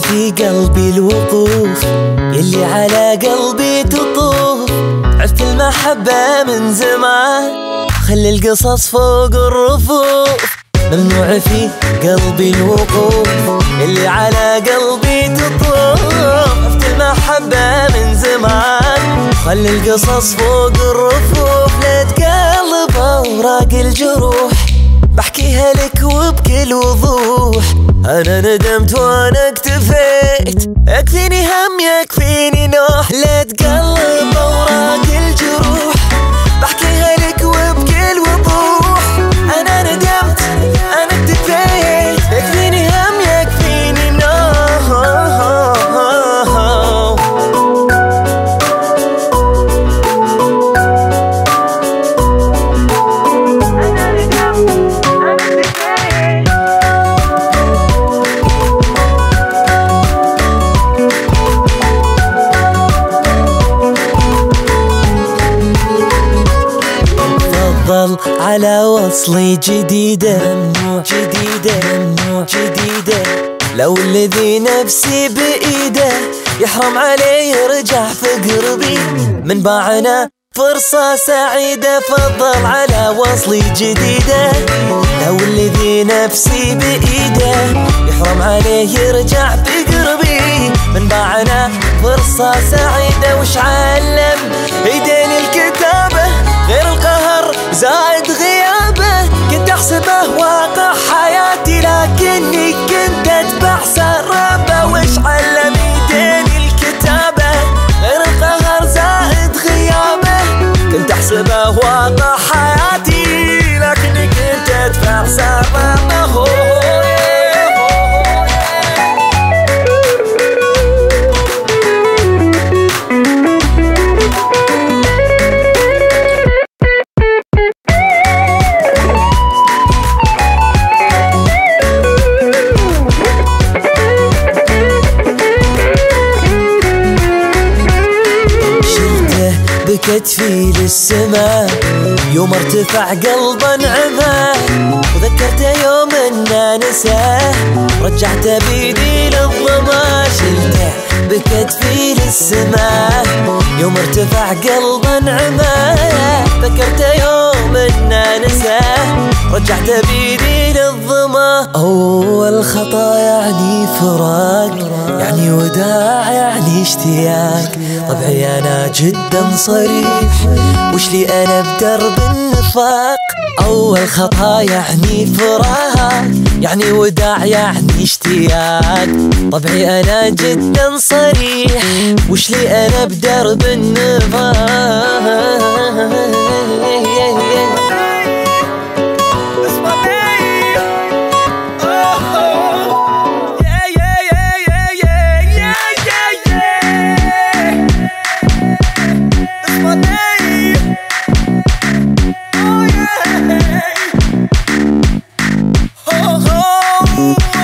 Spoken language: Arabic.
في قلبي الوقوف يلي على قلبي تطوف. المحبة من زمان. خلي القصص فوق الرفوف. ممنوع في قلبي الوقوف. اللي على قلبي تطوف. المحبة من زمان. خلي القصص فوق الرفوف. لا تقلب أوراق الجروح. بحكيها لك وبكل وضوح. أنا ندمت وأنا اكتفيت. يكفيني هم يكفيني نوح. لا تقلب أوراق تفضل على وصلي جديدة ممنوع جديدة ممنوع جديدة لو الذي نفسي بإيده يحرم عليه يرجع في قربي من باعنا فرصة سعيدة فضل على وصلي جديدة لو الذي نفسي بإيده يحرم عليه يرجع في قربي من باعنا فرصة سعيدة وش علم ايدين احسبه واقع حياتي لكني كنت اتبع سرابه بكتفي للسماء يوم ارتفع قلبا عمى. وذكرته يوم إن نساه رجعته بيدي للظما. شلته بكتفي للسماء يوم ارتفع قلبا عمى. ذكرته يوم إن نساه رجعته بيدي للظما أول خطأ يعني فراق يعني وداع يعني اشتياق. طبعي أنا جدا صريح وش لي أنا بدرب النفاق أول خطأ يعني فراق يعني وداع يعني اشتياق. طبعي أنا جدا صريح وش لي أنا بدرب النفاق Thank